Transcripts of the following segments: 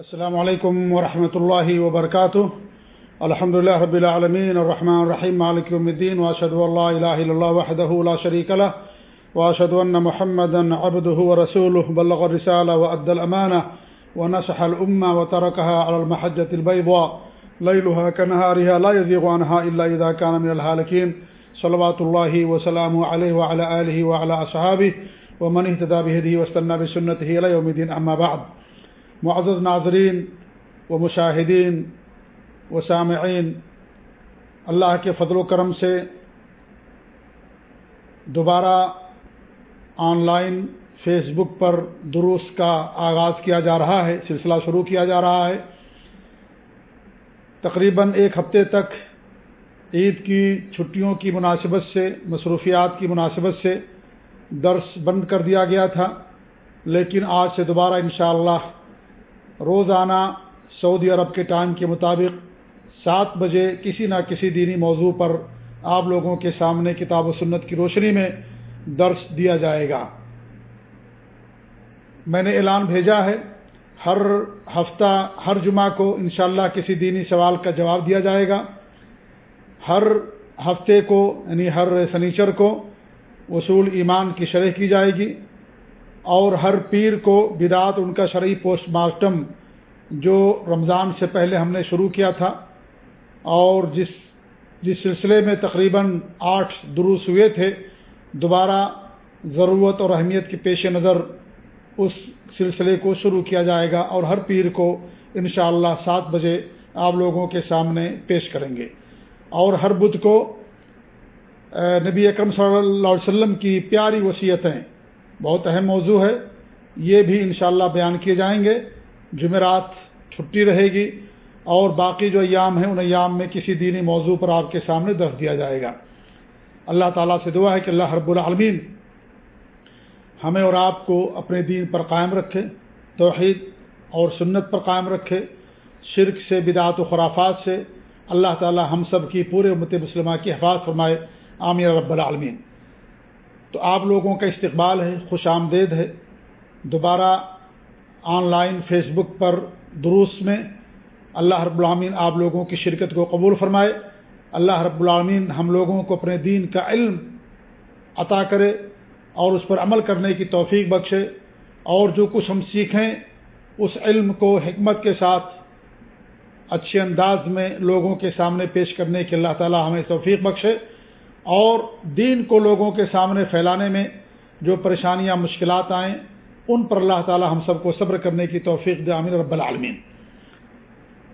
السلام علیکم ورحمۃ اللہ وبرکاتہ۔ الحمد لله رب العالمين الرحمن الرحيم مالك يوم الدين واشهد ان لا اله الا الله وحده لا شريك له واشهد ان محمدا عبده ورسوله بلغ الرساله وادى الامانه ونصح الامه وتركها على المحجه البيضاء ليلها كنهارها لا يزيغ عنها الا اذا كان من الهالكين صلوات الله وسلامه عليه وعلى اله وعلى اصحابه ومن اهتدى بهديه واستنى بسنته الى يوم الدين اما بعد۔ معزز ناظرین و مشاہدین و سامعین، اللہ کے فضل و کرم سے دوبارہ آن لائن فیس بک پر دروس کا آغاز کیا جا رہا ہے، سلسلہ شروع کیا جا رہا ہے۔ تقریباً ایک ہفتے تک عید کی چھٹیوں کی مناسبت سے، مصروفیات کی مناسبت سے درس بند کر دیا گیا تھا، لیکن آج سے دوبارہ انشاءاللہ اللہ روزانہ سعودی عرب کے ٹائم کے مطابق سات بجے کسی نہ کسی دینی موضوع پر آپ لوگوں کے سامنے کتاب و سنت کی روشنی میں درس دیا جائے گا۔ میں نے اعلان بھیجا ہے، ہر ہفتہ، ہر جمعہ کو انشاءاللہ کسی دینی سوال کا جواب دیا جائے گا۔ ہر ہفتے کو یعنی ہر سنیچر کو وصول ایمان کی شرح کی جائے گی۔ اور ہر پیر کو بدعت، ان کا شرعی پوسٹ مارٹم جو رمضان سے پہلے ہم نے شروع کیا تھا، اور جس جس سلسلے میں تقریباً آٹھ دروس ہوئے تھے، دوبارہ ضرورت اور اہمیت کے پیش نظر اس سلسلے کو شروع کیا جائے گا اور ہر پیر کو انشاءاللہ اللہ سات بجے آپ لوگوں کے سامنے پیش کریں گے۔ اور ہر بدھ کو نبی اکرم صلی اللہ علیہ وسلم کی پیاری وصیتیں بہت اہم موضوع ہے۔ یہ بھی انشاءاللہ بیان کیے جائیں گے۔ جمعرات چھٹی رہے گی اور باقی جو ایام ہیں، ان ایام میں کسی دینی موضوع پر آپ کے سامنے درج دیا جائے گا۔ اللہ تعالیٰ سے دعا ہے کہ اللہ رب العالمین ہمیں اور آپ کو اپنے دین پر قائم رکھے، توحید اور سنت پر قائم رکھے، شرک سے بدعت و خرافات سے۔ اللہ تعالیٰ ہم سب کی پورے امت مسلمہ کی حفاظت فرمائے۔ عامر رب العالمین۔ تو آپ لوگوں کا استقبال ہے، خوش آمدید ہے۔ دوبارہ آن لائن فیس بک پر دروس میں اللہ رب العامین آپ لوگوں کی شرکت کو قبول فرمائے۔ اللہ رب العامین ہم لوگوں کو اپنے دین کا علم عطا کرے اور اس پر عمل کرنے کی توفیق بخشے۔ اور جو کچھ ہم سیکھیں، اس علم کو حکمت کے ساتھ اچھے انداز میں لوگوں کے سامنے پیش کرنے کے اللہ تعالی ہمیں توفیق بخشے۔ اور دین کو لوگوں کے سامنے پھیلانے میں جو پریشانیاں، مشکلات آئیں، ان پر اللہ تعالی ہم سب کو صبر کرنے کی توفیق دے عامر رب العالمین۔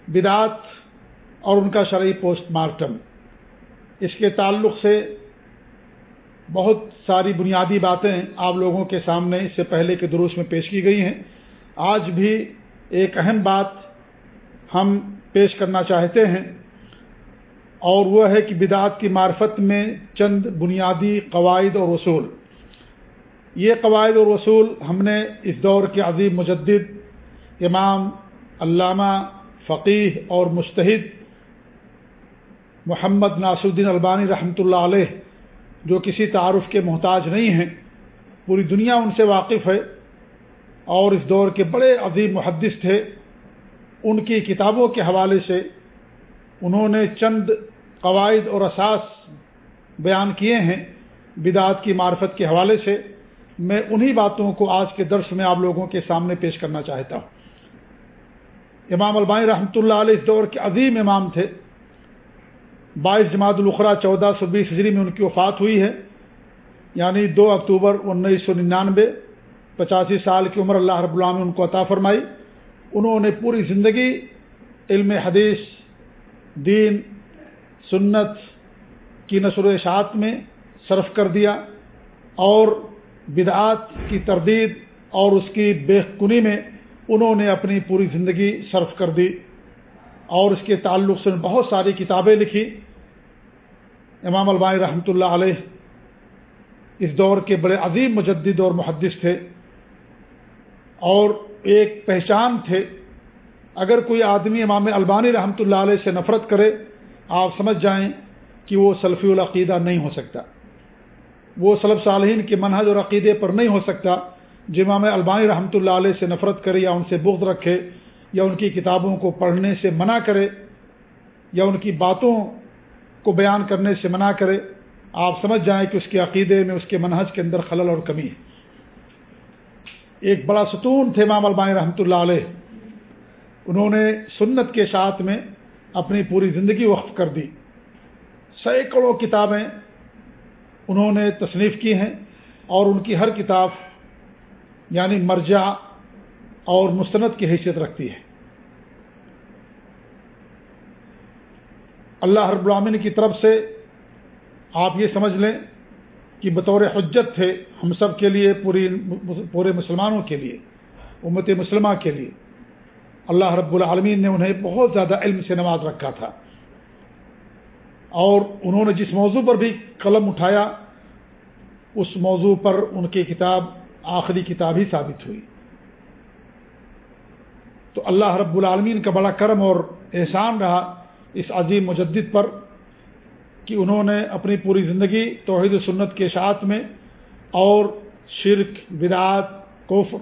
بدعات اور ان کا شرعی پوسٹ مارٹم۔ اس کے تعلق سے بہت ساری بنیادی باتیں آپ لوگوں کے سامنے اس سے پہلے کے دروس میں پیش کی گئی ہیں۔ آج بھی ایک اہم بات ہم پیش کرنا چاہتے ہیں۔ اور وہ ہے کہ بدعات کی معرفت میں چند بنیادی قواعد اور اصول۔ یہ قواعد اور اصول ہم نے اس دور کے عظیم مجدد، امام، علامہ فقیح اور مستحد محمد ناصر الدین البانی رحمۃ اللہ علیہ، جو کسی تعارف کے محتاج نہیں ہیں، پوری دنیا ان سے واقف ہے اور اس دور کے بڑے عظیم محدث تھے۔ ان کی کتابوں کے حوالے سے انہوں نے چند قواعد اور اساس بیان کیے ہیں بدعت کی معرفت کے حوالے سے۔ میں انہی باتوں کو آج کے درس میں آپ لوگوں کے سامنے پیش کرنا چاہتا ہوں۔ امام البانی رحمۃ اللہ علیہ اس دور کے عظیم امام تھے۔ بائیس جماعت الخرا چودہ سو بیس ہجری میں ان کی وفات ہوئی ہے۔ یعنی دو اکتوبر انیس سو ننانوے، پچاسی سال کی عمر اللہ رب اللہ نے ان کو عطا فرمائی۔ انہوں نے پوری زندگی علم حدیث دین، سنت کی نشر و اشاعت میں صرف کر دیا اور بدعات کی تردید اور اس کی بے کنی میں انہوں نے اپنی پوری زندگی صرف کر دی اور اس کے تعلق سے بہت ساری کتابیں لکھی۔ امام البانی رحمۃ اللہ علیہ اس دور کے بڑے عظیم مجدد اور محدث تھے اور ایک پہچان تھے۔ اگر کوئی آدمی امام البانی رحمۃ اللہ علیہ سے نفرت کرے، آپ سمجھ جائیں کہ وہ سلفی العقیدہ نہیں ہو سکتا۔ وہ سلب صالحین کے منحج اور عقیدے پر نہیں ہو سکتا جو امام البانی رحمۃ اللہ علیہ سے نفرت کرے یا ان سے بغض رکھے یا ان کی کتابوں کو پڑھنے سے منع کرے یا ان کی باتوں کو بیان کرنے سے منع کرے، آپ سمجھ جائیں کہ اس کے عقیدے میں، اس کے منحج کے اندر خلل اور کمی ہے۔ ایک بڑا ستون تھے امام البانی رحمۃ اللہ علیہ۔ انہوں نے سنت کے ساتھ میں اپنی پوری زندگی وقف کر دی۔ سینکڑوں کتابیں انہوں نے تصنیف کی ہیں اور ان کی ہر کتاب یعنی مرجع اور مستند کی حیثیت رکھتی ہے۔ اللہ رب العامن کی طرف سے آپ یہ سمجھ لیں کہ بطور حجت تھے ہم سب کے لیے، پوری، پورے مسلمانوں کے لیے، امت مسلمہ کے لیے۔ اللہ رب العالمین نے انہیں بہت زیادہ علم سے نواز رکھا تھا۔ اور انہوں نے جس موضوع پر بھی قلم اٹھایا، اس موضوع پر ان کی کتاب آخری کتاب ہی ثابت ہوئی۔ تو اللہ رب العالمین کا بڑا کرم اور احسان رہا اس عظیم مجدد پر کہ انہوں نے اپنی پوری زندگی توحید و سنت کے ساتھ میں اور شرک، بدعات کوف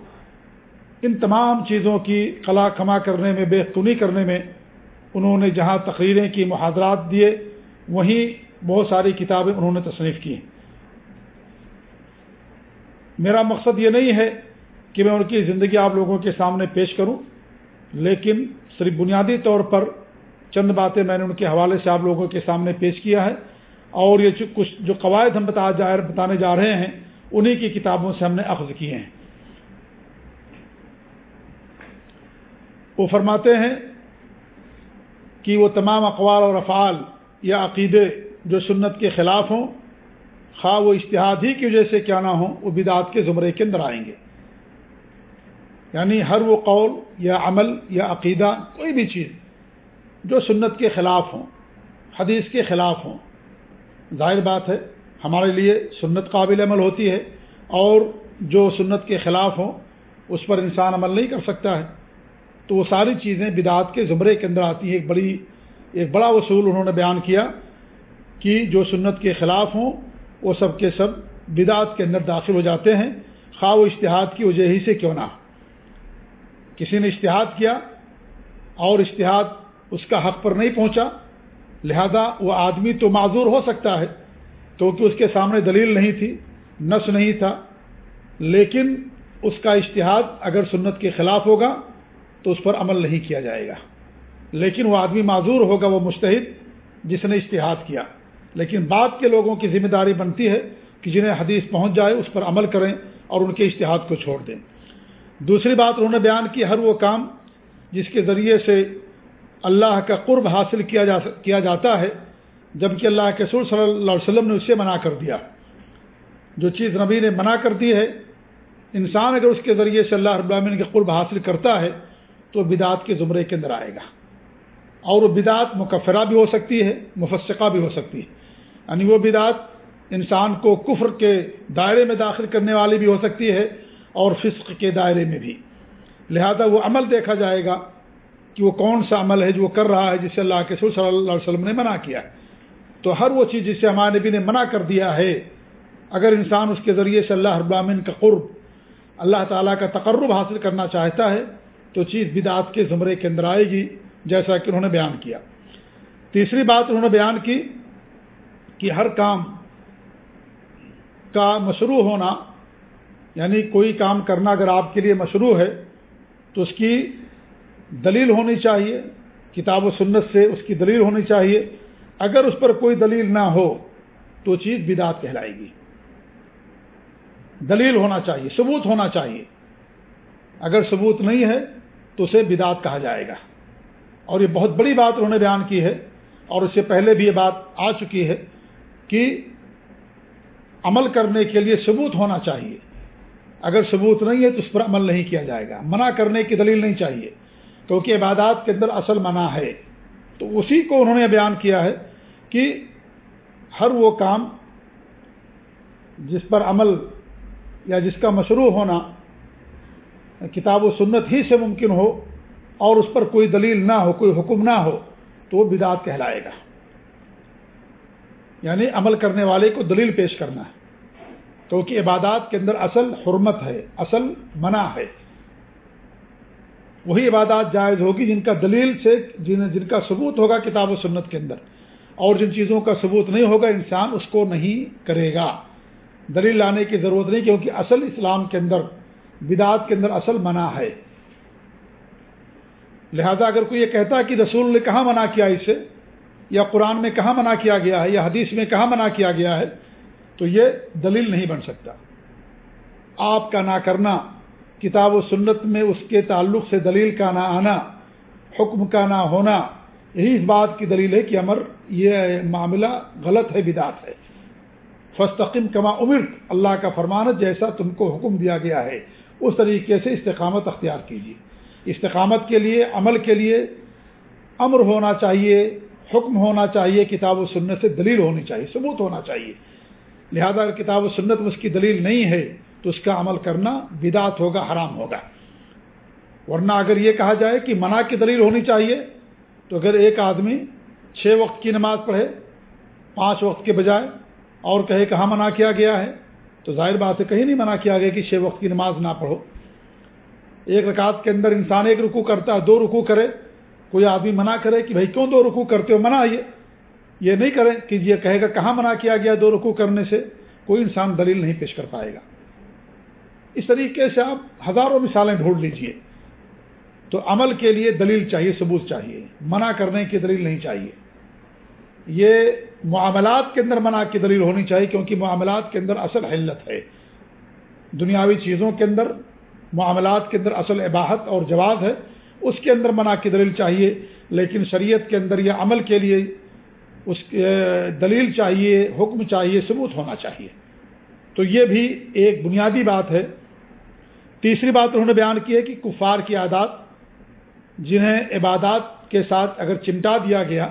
ان تمام چیزوں کی کلا کما کرنے میں بےختنی کرنے میں انہوں نے جہاں تقریریں کی محاذرات دیے، وہیں بہت ساری کتابیں انہوں نے تصنیف کی میرا مقصد یہ نہیں ہے کہ میں ان کی زندگی آپ لوگوں کے سامنے پیش کروں، لیکن صرف بنیادی طور پر چند باتیں میں نے ان کے حوالے سے آپ لوگوں کے سامنے پیش کیا ہے، اور یہ کچھ جو قواعد ہم بتا جا بتانے جا رہے ہیں، انہی کی کتابوں سے ہم نے اخذ کیے ہیں۔ وہ فرماتے ہیں کہ وہ تمام اقوال اور افعال یا عقیدے جو سنت کے خلاف ہوں، خواہ وہ اشتہاد ہی کی وجہ سے کیا نہ ہوں، وہ بدعت کے زمرے کے اندر آئیں گے۔ یعنی ہر وہ قول یا عمل یا عقیدہ، کوئی بھی چیز جو سنت کے خلاف ہوں، حدیث کے خلاف ہوں، ظاہر بات ہے، ہمارے لیے سنت قابل عمل ہوتی ہے اور جو سنت کے خلاف ہوں، اس پر انسان عمل نہیں کر سکتا ہے۔ تو وہ ساری چیزیں بدعت کے زمرے کے اندر آتی ہیں۔ ایک بڑی، ایک بڑا اصول انہوں نے بیان کیا کہ جو سنت کے خلاف ہوں، وہ سب کے سب بدعت کے اندر داخل ہو جاتے ہیں۔ خواہ و اشتہاد کی وجہ ہی سے کیوں نہ کسی نے اشتہاد کیا اور اشتہاد اس کا حق پر نہیں پہنچا، لہذا وہ آدمی تو معذور ہو سکتا ہے، کیونکہ اس کے سامنے دلیل نہیں تھی نس نہیں تھا۔ لیکن اس کا اشتہاد اگر سنت کے خلاف ہوگا تو اس پر عمل نہیں کیا جائے گا۔ لیکن وہ آدمی معذور ہوگا، وہ مستحد جس نے اشتہاد کیا۔ لیکن بعد کے لوگوں کی ذمہ داری بنتی ہے کہ جنہیں حدیث پہنچ جائے، اس پر عمل کریں اور ان کے اشتہاد کو چھوڑ دیں۔ دوسری بات، انہوں نے بیان کی ہر وہ کام جس کے ذریعے سے اللہ کا قرب حاصل کیا جا، کیا جاتا ہے، جبکہ اللہ کے سر صلی اللہ علیہ وسلم نے اسے منع کر دیا۔ جو چیز نبی نے منع کر دی ہے، انسان اگر اس کے ذریعے سے اللہ رب العالمین کے قرب حاصل کرتا ہے تو بدعت کے زمرے کے اندر آئے گا۔ اور وہ بدعت مکفرہ بھی ہو سکتی ہے، مفسقہ بھی ہو سکتی ہے۔ یعنی وہ بدعت انسان کو کفر کے دائرے میں داخل کرنے والی بھی ہو سکتی ہے اور فسق کے دائرے میں بھی۔ لہذا وہ عمل دیکھا جائے گا کہ وہ کون سا عمل ہے جو وہ کر رہا ہے، جسے اللہ کے سر صلی اللہ علیہ وسلم نے منع کیا ہے۔ تو ہر وہ چیز جسے ہمارے نبی نے منع کر دیا ہے، اگر انسان اس کے ذریعے سے اللہ ابامن کا قرب، اللہ تعالیٰ کا تقرب حاصل کرنا چاہتا ہے تو چیز بدعت کے زمرے کے اندر آئے گی، جیسا کہ انہوں نے بیان کیا۔ تیسری بات انہوں نے بیان کی کہ ہر کام کا مشروع ہونا یعنی کوئی کام کرنا اگر آپ کے لیے مشروع ہے، تو اس کی دلیل ہونی چاہیے، کتاب و سنت سے اس کی دلیل ہونی چاہیے۔ اگر اس پر کوئی دلیل نہ ہو، تو چیز بدعت کہلائے گی۔ دلیل ہونا چاہیے، ثبوت ہونا چاہیے۔ اگر ثبوت نہیں ہے تو اسے بدعت کہا جائے گا۔ اور یہ بہت بڑی بات انہوں نے بیان کی ہے، اور اس سے پہلے بھی یہ بات آ چکی ہے کہ عمل کرنے کے لیے ثبوت ہونا چاہیے۔ اگر ثبوت نہیں ہے تو اس پر عمل نہیں کیا جائے گا۔ منع کرنے کی دلیل نہیں چاہیے۔ کیونکہ عبادات کے اندر اصل منع ہے۔ تو اسی کو انہوں نے بیان کیا ہے کہ ہر وہ کام جس پر عمل یا جس کا مشروع ہونا کتاب و سنت ہی سے ممکن ہو اور اس پر کوئی دلیل نہ ہو، کوئی حکم نہ ہو، تو وہ بدعت کہلائے گا۔ یعنی عمل کرنے والے کو دلیل پیش کرنا ہے۔ کیونکہ عبادات کے اندر اصل حرمت ہے، اصل منع ہے۔ وہی عبادات جائز ہوگی جن کا دلیل سے، جن جن کا ثبوت ہوگا کتاب و سنت کے اندر۔ اور جن چیزوں کا ثبوت نہیں ہوگا، انسان اس کو نہیں کرے گا۔ دلیل لانے کی ضرورت نہیں، کیونکہ اصل اسلام کے اندر بدعت کے اندر اصل منع ہے۔ لہذا اگر کوئی یہ کہتا ہے کہ رسول نے کہاں منع کیا اسے، یا قرآن میں کہاں منع کیا گیا ہے، یا حدیث میں کہاں منع کیا گیا ہے، تو یہ دلیل نہیں بن سکتا۔ آپ کا نہ کرنا، کتاب و سنت میں اس کے تعلق سے دلیل کا نہ آنا، حکم کا نہ ہونا، یہی اس بات کی دلیل ہے کہ امر، یہ معاملہ غلط ہے، بدعت ہے۔ فستقم کما عمر اللہ کا فرمان جیسا تم کو حکم دیا گیا ہے۔ اس طریقے سے استقامت اختیار کیجیے۔ استقامت کے لیے، عمل کے لیے امر ہونا چاہیے، حکم ہونا چاہیے، کتاب و سنت سے دلیل ہونی چاہیے، ثبوت ہونا چاہیے۔ لہذا اگر کتاب و سنت میں اس کی دلیل نہیں ہے تو اس کا عمل کرنا بدعت ہوگا، حرام ہوگا۔ ورنہ اگر یہ کہا جائے کہ منع کی دلیل ہونی چاہیے، تو اگر ایک آدمی چھ وقت کی نماز پڑھے، پانچ وقت کے بجائے اور کہے کہاں منع کیا گیا ہے تو ظاہر بات ہے کہیں نہیں منع کیا گیا کہ چھ وقت کی نماز نہ پڑھو۔ ایک رکعت کے اندر انسان ایک رکو کرتا ہے، دو رکو کرے، کوئی آدمی منع کرے کہ بھائی کیوں دو رکو کرتے ہو؟ منع یہ۔ یہ نہیں کریں کہ یہ کہے گا کہاں منع کیا گیا دو رکو کرنے سے؟ کوئی انسان دلیل نہیں پیش کر پائے گا۔ اس طریقے سے آپ ہزاروں مثالیں ڈھونڈ لیجیے۔ تو عمل کے لیے دلیل چاہیے، ثبوت چاہیے۔ منع کرنے کی دلیل نہیں چاہیے۔ یہ معاملات کے اندر منع کی دلیل ہونی چاہیے کیونکہ معاملات کے اندر اصل حلت ہے۔ دنیاوی چیزوں کے اندر، معاملات کے اندر اصل عباہت اور جواز ہے، اس کے اندر منع کی دلیل چاہیے، لیکن شریعت کے اندر یا عمل کے لیے اس دلیل چاہیے، حکم چاہیے، ثبوت ہونا چاہیے۔ تو یہ بھی ایک بنیادی بات ہے۔ تیسری بات انہوں نے بیان کی ہے کہ کفار کی عادات، جنہیں عبادات کے ساتھ اگر چمٹا دیا گیا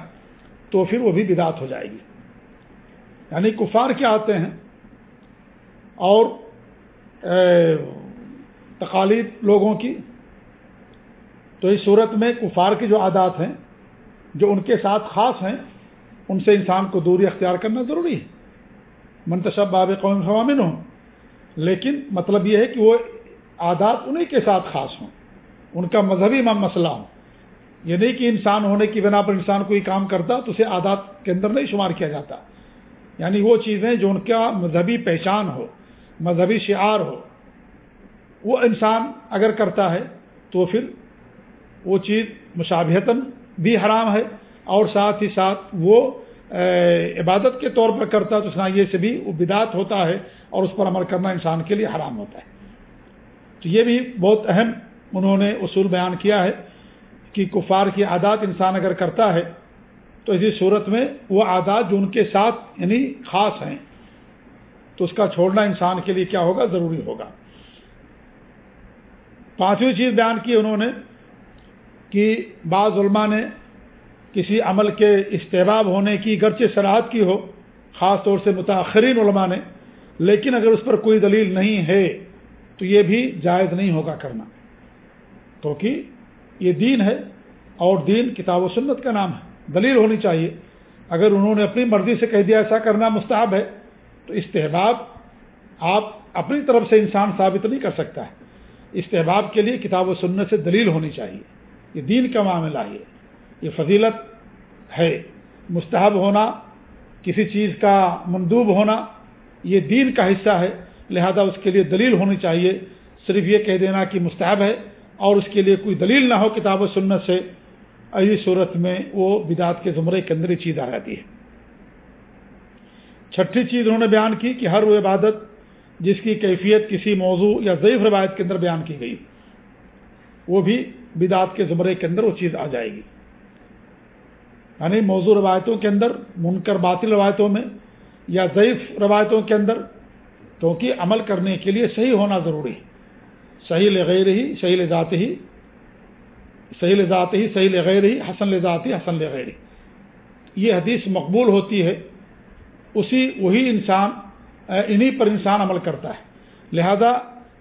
تو پھر وہ بھی بدات ہو جائے گی۔ یعنی کفار کیا آتے ہیں؟ اور تقالید لوگوں کی۔ تو اس صورت میں کفار کی جو عادات ہیں، جو ان کے ساتھ خاص ہیں، ان سے انسان کو دوری اختیار کرنا ضروری ہے۔ منتشب باب قوم فوامن ہوں۔ لیکن مطلب یہ ہے کہ وہ عادات انہیں کے ساتھ خاص ہوں۔ ان کا مذہبی مسئلہ ہو یہ نہیں کہ انسان ہونے کی بنا پر انسان کوئی کام کرتا تو اسے عادات کے اندر نہیں شمار کیا جاتا۔ یعنی وہ چیزیں جو ان کا مذہبی پہچان ہو، مذہبی شعار ہو، وہ انسان اگر کرتا ہے تو پھر وہ چیز مشابہتاً بھی حرام ہے اور ساتھ ہی ساتھ وہ عبادت کے طور پر کرتا تو سنائیے سے بھی وہ بدعت ہوتا ہے اور اس پر عمل کرنا انسان کے لیے حرام ہوتا ہے۔ تو یہ بھی بہت اہم انہوں نے اصول بیان کیا ہے۔ کہ کفار کی عادات انسان اگر کرتا ہے، تو اسی صورت میں وہ عادات جو ان کے ساتھ یعنی خاص ہیں، تو اس کا چھوڑنا انسان کے لیے کیا ہوگا؟ ضروری ہوگا۔ پانچویں چیز بیان کی انہوں نے کہ بعض علماء نے کسی عمل کے استحباب ہونے کی، گرچہ سراحت کی ہو، خاص طور سے متاثرین علماء نے، لیکن اگر اس پر کوئی دلیل نہیں ہے، تو یہ بھی جائز نہیں ہوگا کرنا۔ کیونکہ یہ دین ہے اور دین کتاب و سنت کا نام ہے، دلیل ہونی چاہیے۔ اگر انہوں نے اپنی مرضی سے کہہ دیا ایسا کرنا مستحب ہے، تو استحباب آپ اپنی طرف سے انسان ثابت نہیں کر سکتا ہے۔ استحباب کے لیے کتاب و سنت سے دلیل ہونی چاہیے۔ یہ دین کا معاملہ ہے۔ یہ فضیلت ہے۔ مستحب ہونا، کسی چیز کا مندوب ہونا، یہ دین کا حصہ ہے۔ لہذا اس کے لیے دلیل ہونی چاہیے۔ صرف یہ کہہ دینا کہ مستحب ہے اور اس کے لیے کوئی دلیل نہ ہو کتاب و سنت سے، ایسی صورت میں وہ بدعت کے زمرے کے اندر چیز آ جاتی ہے۔ چھٹی چیز انہوں نے بیان کی کہ ہر وہ عبادت جس کی کیفیت کسی موضوع یا ضعیف روایت کے اندر بیان کی گئی، وہ بھی بدعت کے زمرے کے اندر وہ چیز آ جائے گی۔ یعنی موضوع روایتوں کے اندر، منکر باطل روایتوں میں یا ضعیف روایتوں کے اندر، کیونکہ عمل کرنے کے لیے صحیح ہونا ضروری ہے۔ صحیح لغیر ہی، صحیح لذات ہی، صحیح لذات ہی، صحیح لغیر ہی، حسن لذاتی حسن لغیر یہ حدیث مقبول ہوتی ہے۔ اسی، وہی انسان انہی پر انسان عمل کرتا ہے۔ لہذا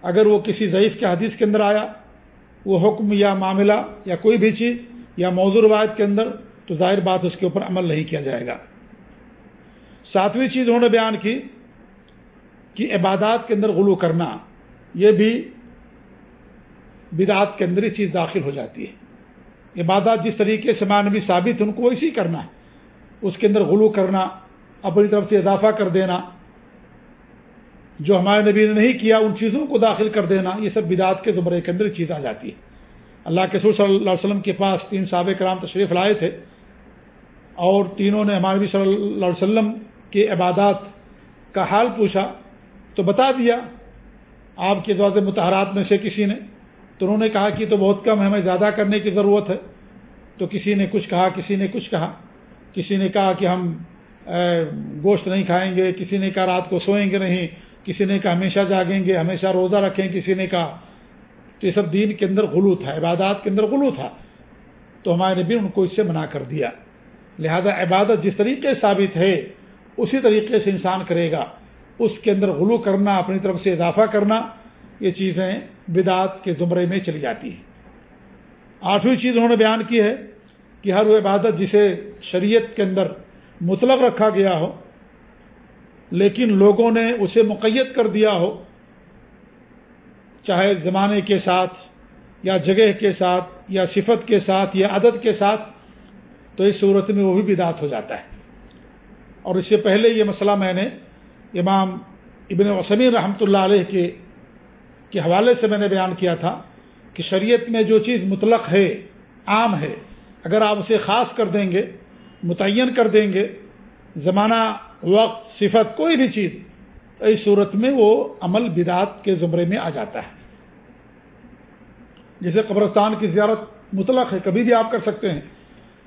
اگر وہ کسی ضعیف کے حدیث کے اندر آیا، وہ حکم یا معاملہ یا کوئی بھی چیز یا موضوع روایت کے اندر، تو ظاہر بات اس کے اوپر عمل نہیں کیا جائے گا۔ ساتویں چیز انہوں نے بیان کی کہ عبادات کے اندر غلو کرنا، یہ بھی بدعات کے اندر ہی چیز داخل ہو جاتی ہے۔ عبادات جس طریقے سے مانوی ثابت ان کو ویسے ہی کرنا ہے۔ اس کے اندر غلو کرنا، اپنی طرف سے اضافہ کر دینا، جو ہمارے نبی نے نہیں کیا، ان چیزوں کو داخل کر دینا، یہ سب بدعت کے زمرے کے اندر چیز آ جاتی ہے۔ اللہ کے سور صلی اللہ علیہ وسلم کے پاس تین صحابہ کرام تشریف لائے تھے۔ اور تینوں نے ہمارے نبی صلی اللہ علیہ وسلم کے عبادات کا حال پوچھا تو بتا دیا، آپ کے دعا متحرات میں سے کسی نے تو انہوں نے کہا کہ تو بہت کم ہے، ہمیں زیادہ کرنے کی ضرورت ہے۔ تو کسی نے کچھ کہا، کسی نے کچھ کہا۔ کسی نے کہا کہ ہم گوشت نہیں کھائیں گے۔ کسی نے کہا رات کو سوئیں گے نہیں۔ کسی نے کہا ہمیشہ جاگیں گے، ہمیشہ روزہ رکھیں۔ کسی نے کہا تو یہ سب دین کے اندر غلو تھا، عبادات کے اندر غلو تھا۔ تو ہمارے نبی ان کو اس سے منع کر دیا۔ لہذا عبادت جس طریقے ثابت ہے، اسی طریقے سے انسان کرے گا۔ اس کے اندر غلو کرنا، اپنی طرف سے اضافہ کرنا یہ چیزیں بدعت کے زمرے میں چلی جاتی ہیں۔ آٹھویں چیز انہوں نے بیان کی ہے کہ ہر وہ عبادت جسے شریعت کے اندر مطلق رکھا گیا ہو، لیکن لوگوں نے اسے مقید کر دیا ہو، چاہے زمانے کے ساتھ یا جگہ کے ساتھ یا صفت کے ساتھ یا عدد کے ساتھ، تو اس صورت میں وہ بھی بدعت ہو جاتا ہے۔ اور اس سے پہلے یہ مسئلہ میں نے امام ابن وسمی رحمۃ اللہ علیہ کے کے حوالے سے میں نے بیان کیا تھا کہ شریعت میں جو چیز مطلق ہے، عام ہے، اگر آپ اسے خاص کر دیں گے، متعین کر دیں گے، زمانہ، وقت، صفت، کوئی بھی چیز، تو اس صورت میں وہ عمل بدعت کے زمرے میں آ جاتا ہے۔ جیسے قبرستان کی زیارت مطلق ہے، کبھی بھی آپ کر سکتے ہیں،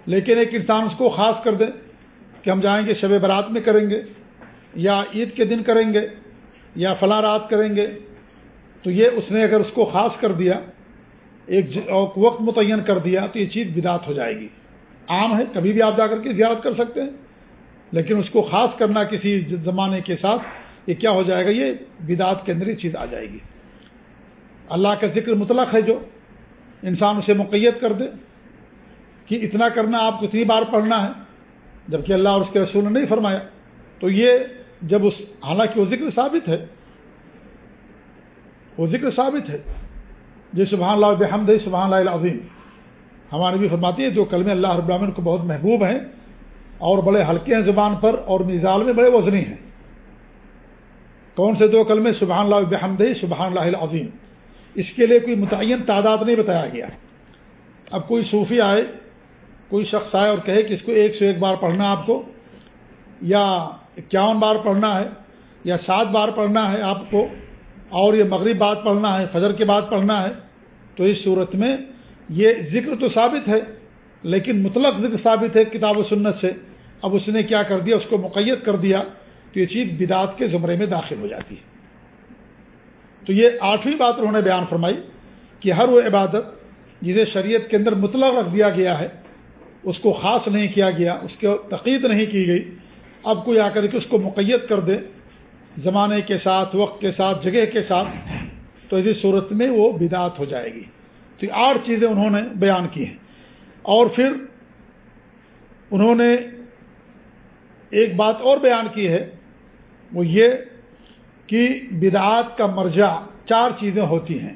لیکن ایک انسان اس کو خاص کر دے کہ ہم جائیں گے، شب برات میں کریں گے، یا عید کے دن کریں گے، یا فلاں رات کریں گے تو یہ اس نے اگر اس کو خاص کر دیا، ایک وقت متعین کر دیا، تو یہ چیز بدعت ہو جائے گی۔ عام ہے، کبھی بھی آپ جا کر کے زیارت کر سکتے ہیں، لیکن اس کو خاص کرنا کسی زمانے کے ساتھ، یہ کیا ہو جائے گا؟ یہ بدعت کے اندر ہی چیز آ جائے گی۔ اللہ کا ذکر مطلق ہے جو، انسان اسے مقیت کر دے کہ اتنا کرنا آپ کو اتنی بار پڑھنا ہے، جبکہ اللہ اور اس کے رسول نے نہیں فرمایا۔ تو یہ جب اس حالانکہ وہ ذکر ثابت ہے وہ ذکر ثابت ہے۔ جی سبحان اللہ بحمد سبحان اللہ عظیم ہماری بھی فرماتی ہے جو کلمے اللہ رب العالمین کو بہت محبوب ہیں اور بڑے ہلکے ہیں زبان پر اور میزال میں بڑے وزنی ہیں۔ کون سے دو کلمے؟ سبحان اللہ بحمد سبحان اللہ عظیم اس کے لیے کوئی متعین تعداد نہیں بتایا گیا۔ اب کوئی صوفی آئے، کوئی شخص آئے اور کہے کہ اس کو ایک سو ایک بار پڑھنا آپ کو، یا اکیاون بار پڑھنا ہے، یا سات بار پڑھنا ہے آپ کو اور یہ مغرب بعد پڑھنا ہے، فجر کے بعد پڑھنا ہے، تو اس صورت میں یہ ذکر تو ثابت ہے، لیکن مطلق ذکر ثابت ہے کتاب و سنت سے۔ اب اس نے کیا کر دیا؟ اس کو مقید کر دیا تو یہ چیز بدعت کے زمرے میں داخل ہو جاتی ہے۔ تو یہ آٹھویں بات انہوں نے بیان فرمائی کہ ہر وہ عبادت جسے شریعت کے اندر مطلق رکھ دیا گیا ہے، اس کو خاص نہیں کیا گیا، اس کو تقید نہیں کی گئی۔ اب کوئی آ کر کے اس کو مقید کر دے زمانے کے ساتھ، وقت کے ساتھ، جگہ کے ساتھ، تو اسی صورت میں وہ بدعت ہو جائے گی۔ تو یہ آٹھ چیزیں انہوں نے بیان کی ہیں۔ اور پھر انہوں نے ایک بات اور بیان کی ہے، وہ یہ کہ بدعات کا مرجع چار چیزیں ہوتی ہیں۔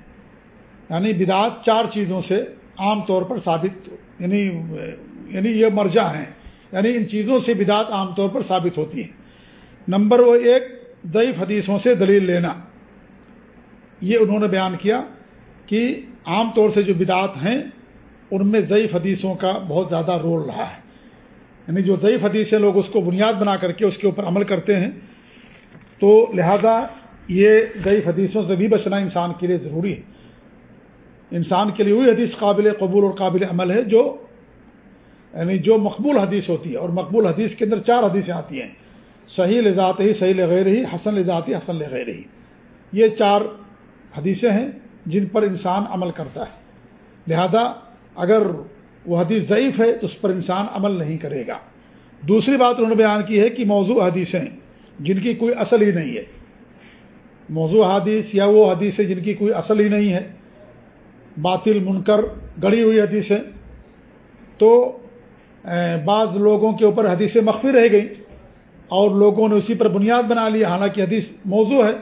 یعنی بدعات چار چیزوں سے عام طور پر ثابت یعنی یعنی یہ مرجع ہیں۔ یعنی ان چیزوں سے بدعت عام طور پر ثابت ہوتی ہیں نمبر وہ ایک ضعیف حدیثوں سے دلیل لینا۔ یہ انہوں نے بیان کیا کہ عام طور سے جو بدعات ہیں، ان میں ضعیف حدیثوں کا بہت زیادہ رول رہا ہے۔ یعنی جو ضعیف حدیث لوگ اس کو بنیاد بنا کر کے اس کے اوپر عمل کرتے ہیں۔ تو لہذا یہ ضعیف حدیثوں سے بھی بچنا انسان کے لیے ضروری ہے۔ انسان کے لیے وہی حدیث قابل قبول اور قابل عمل ہے جو یعنی جو مقبول حدیث ہوتی ہے اور مقبول حدیث کے اندر چار حدیثیں آتی ہیں۔ صحیح لذات ہی، صحیح لغیر ہی، حسن لذات ہی، حسن لغیر ہی۔ یہ چار حدیثیں ہیں جن پر انسان عمل کرتا ہے۔ لہذا اگر وہ حدیث ضعیف ہے تو اس پر انسان عمل نہیں کرے گا۔ دوسری بات انہوں نے بیان کی ہے کہ موضوع حدیثیں جن کی کوئی اصل ہی نہیں ہے۔ موضوع حدیث یا وہ حدیثیں جن کی کوئی اصل ہی نہیں ہے۔ باطل، منکر، گڑی ہوئی حدیثیں۔ تو بعض لوگوں کے اوپر حدیثیں مخفی رہ گئیں۔ اور لوگوں نے اسی پر بنیاد بنا لی، حالانکہ حدیث موضوع ہے،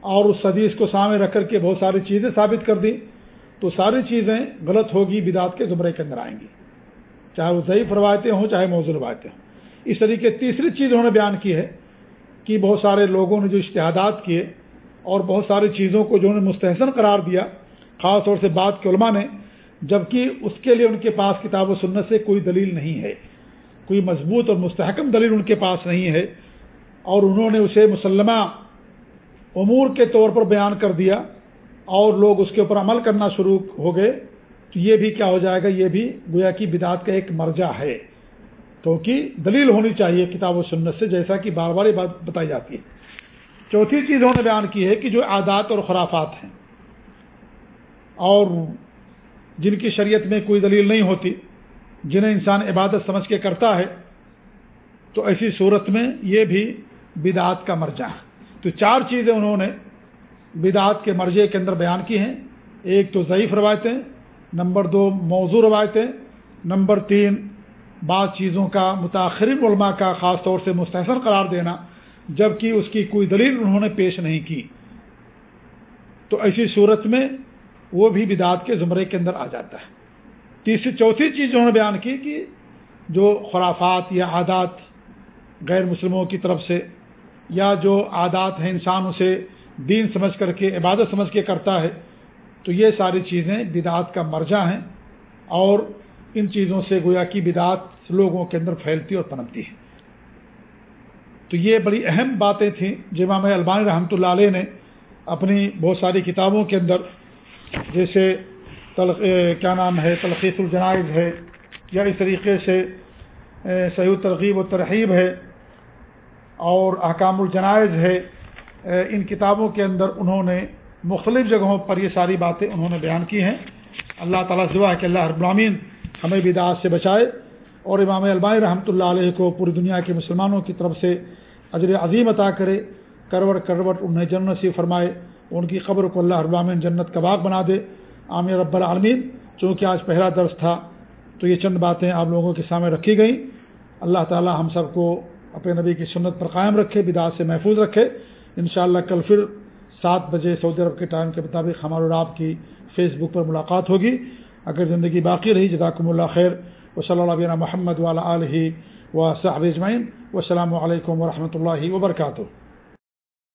اور اس حدیث کو سامنے رکھ کر کے بہت ساری چیزیں ثابت کر دی تو ساری چیزیں غلط ہوگی، بدعت کے زمرے کے اندر آئیں گی۔ چاہے وہ ضعیف روایتیں ہوں، چاہے موضوع روایتیں ہوں۔ اس طریقے تیسری چیز انہوں نے بیان کی ہے کہ بہت سارے لوگوں نے جو اشتہادات کیے اور بہت ساری چیزوں کو جو انہوں نے مستحسن قرار دیا، خاص طور سے بات کے علماء نے، جبکہ اس کے لیے ان کے پاس کتاب و سنت سے کوئی دلیل نہیں ہے۔ کوئی مضبوط اور مستحکم دلیل ان کے پاس نہیں ہے اور انہوں نے اسے مسلمہ امور کے طور پر بیان کر دیا اور لوگ اس کے اوپر عمل کرنا شروع ہو گئے تو یہ بھی کیا ہو جائے گا؟ یہ بھی گویا کی بدعت کا ایک مرجع ہے۔ کیونکہ دلیل ہونی چاہیے کتاب و سنت سے، جیسا کہ بار بار یہ بات بتائی جاتی ہے۔ چوتھی چیز انہوں نے بیان کی ہے کہ جو عادات اور خرافات ہیں اور جن کی شریعت میں کوئی دلیل نہیں ہوتی جنہیں انسان عبادت سمجھ کے کرتا ہے، تو ایسی صورت میں یہ بھی بدعات کا مرجع ہے۔ تو چار چیزیں انہوں نے بدعات کے مرجے کے اندر بیان کی ہیں۔ ایک تو ضعیف روایتیں، نمبر دو موضوع روایتیں، نمبر تین بعض چیزوں کا متاثرین علماء کا خاص طور سے مستحصر قرار دینا، جبکہ اس کی کوئی دلیل انہوں نے پیش نہیں کی۔ تو ایسی صورت میں وہ بھی بدعت کے زمرے کے اندر آ جاتا ہے۔ تیسری چوتھی چیز انہوں نے بیان کی کہ جو خرافات یا عادات غیر مسلموں کی طرف سے یا جو عادات ہیں انسان اسے دین سمجھ کر کے، عبادت سمجھ کے کرتا ہے، تو یہ ساری چیزیں بدعات کا مرجع ہیں اور ان چیزوں سے گویا کی بدعات لوگوں کے اندر پھیلتی اور پنپتی ہے تو یہ بڑی اہم باتیں تھیں۔ جی جمام البانی رحمۃ اللہ علیہ نے اپنی بہت ساری کتابوں کے اندر جیسے کیا نام ہے، تلخیص الجنائز ہے، یا اس طریقے سے صحیح ترغیب و ترغیب ہے، اور احکام الجنائز ہے ان کتابوں کے اندر انہوں نے مختلف جگہوں پر یہ ساری باتیں انہوں نے بیان کی ہیں۔ اللہ تعالیٰ دعا کہ اللہ رب العامین ہمیں بدعات سے بچائے، اور امام البائی رحمۃ اللہ علیہ کو پوری دنیا کے مسلمانوں کی طرف سے اجر عظیم عطا کرے کروٹ کروٹ انہیں جنت سے فرمائے، ان کی خبر کو اللہ ابامین جنت کا باغ بنا دے۔ عامر رب العالمین، چونکہ آج پہلا درس تھا، تو یہ چند باتیں آپ لوگوں کے سامنے رکھی گئیں۔ اللہ تعالی ہم سب کو اپنے نبی کی سنت پر قائم رکھے بدعات سے محفوظ رکھے۔ انشاءاللہ کل پھر سات بجے سعودی عرب کے ٹائم کے مطابق ہمارے اور آپ کی فیس بک پر ملاقات ہوگی۔ اگر زندگی باقی رہی، جزاکم اللہ خیر۔ و صلی اللہ علیہ محمد والا علیہ و صاحب اجمعین۔ و السلام علیکم و رحمۃ اللہ وبرکاتہ۔